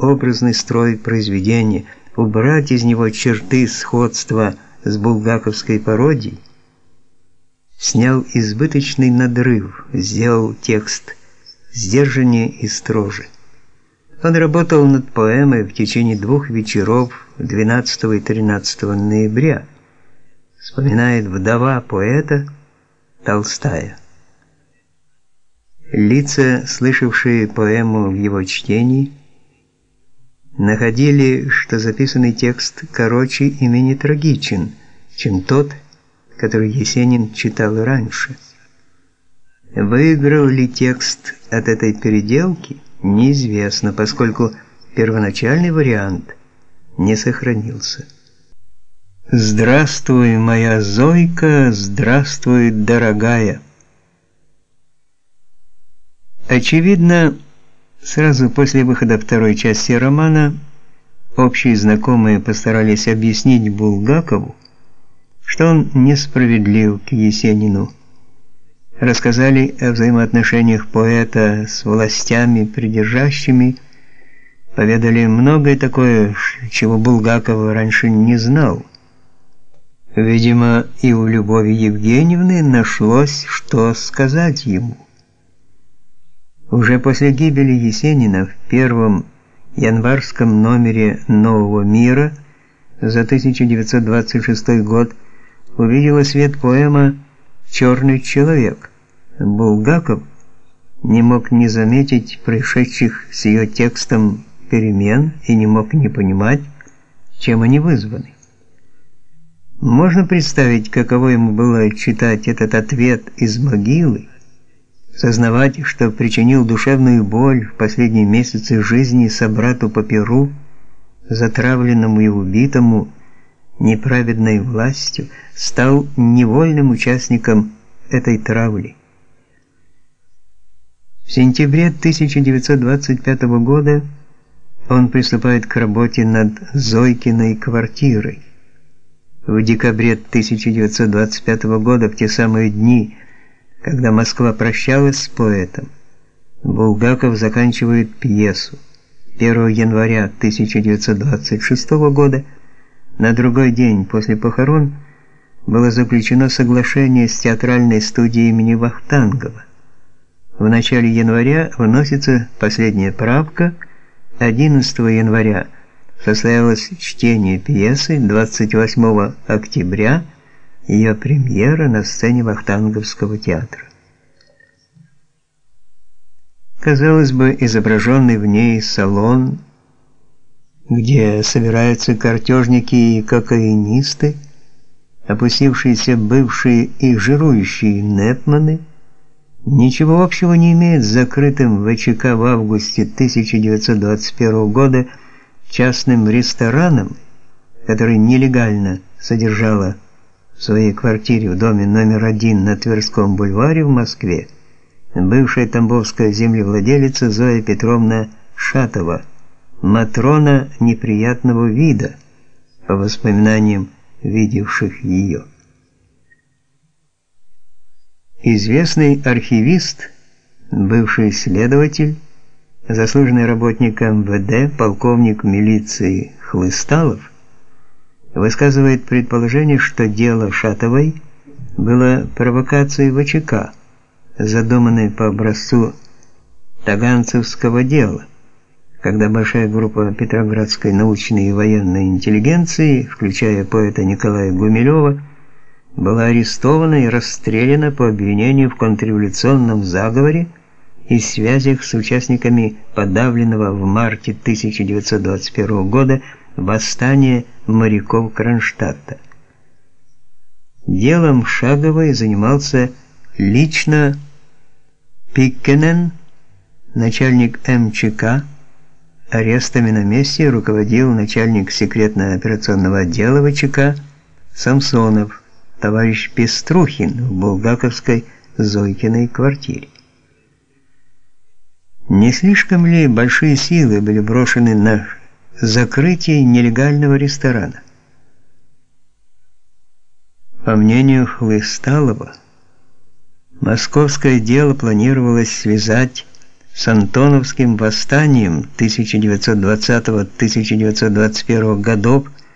образный строй произведения, убрать из него черты сходства с булгаковской пародией, снял избыточный надрыв, сделал текст сдержаннее и строже. Он работал над поэмой в течение двух вечеров 12 и 13 ноября, вспоминает вдова поэта Толстая. Лица, слышавшие поэму в его чтении, находили, что записанный текст короче и менее трагичен, чем тот, который Есенин читал раньше. Выиграл ли текст от этой переделки, неизвестно, поскольку первоначальный вариант не сохранился. Здравствуй, моя Зойка, здравствуй, дорогая. Очевидно, сразу после выхода второй части романа общие знакомые постарались объяснить Булгакову, что он несправедлив к Есенину. Рассказали о взаимоотношениях поэта с властями придержащими, поведали многое такое, чего Булгаков раньше не знал. Видимо, и у Любови Евгеньевны нашлось, что сказать ему. Уже после гибели Есенина в первом январском номере Нового мира за 1926 год увидела свет поэма Черный человек. Булгаков не мог не заметить происшедших с ее текстом перемен и не мог не понимать, чем они вызваны. Можно представить, каково ему было читать этот ответ из могилы, сознавать, что причинил душевную боль в последние месяцы жизни собрату по перу, затравленному и убитому неправедной властью, стал невольным участником этой травли. В сентябре 1925 года он приступает к работе над Зойкиной квартирой в декабре 1925 года, в те самые дни, когда Москва прощалась с поэтом, Булгаков заканчивает пьесу. 1 января 1926 года, на другой день после похорон, было заключено соглашение с театральной студией имени Вахтангова. В начале января вносится последняя правка, 11 января – состоялось чтение пьесы 28 октября, ее премьера на сцене Вахтанговского театра. Казалось бы, изображенный в ней салон, где собираются картежники и кокаинисты, опустившиеся бывшие и жирующие непманы, ничего общего не имеет с закрытым ВЧК в августе 1921 года частным рестораном, который нелегально содержала в своей квартире в доме номер один на Тверском бульваре в Москве, бывшая тамбовская землевладелица Зоя Петровна Шатова, матрона неприятного вида, по воспоминаниям видевших ее. Известный архивист, бывший следователь, заслуженный работник МВД, полковник милиции Хлысталов, высказывает предположение, что дело Шатовой было провокацией ВЧК, задуманной по образцу Таганцевского дела, когда большая группа петроградской научной и военной интеллигенции, включая поэта Николая Гумилева, была арестована и расстреляна по обвинению в контрреволюционном заговоре и связях с участниками подавленного в марте 1921 года восстания моряков Кронштадта. Делом Шаговой занимался лично Пиккенен, начальник МЧК, арестами на месте руководил начальник секретно-операционного отдела ВЧК Самсонов, товарищ Пеструхин в Булгаковской Зойкиной квартире. Не слишком ли большие силы были брошены на закрытие нелегального ресторана? По мнению Хлысталова, московское дело планировалось связать с Антоновским восстанием 1920-1921 годов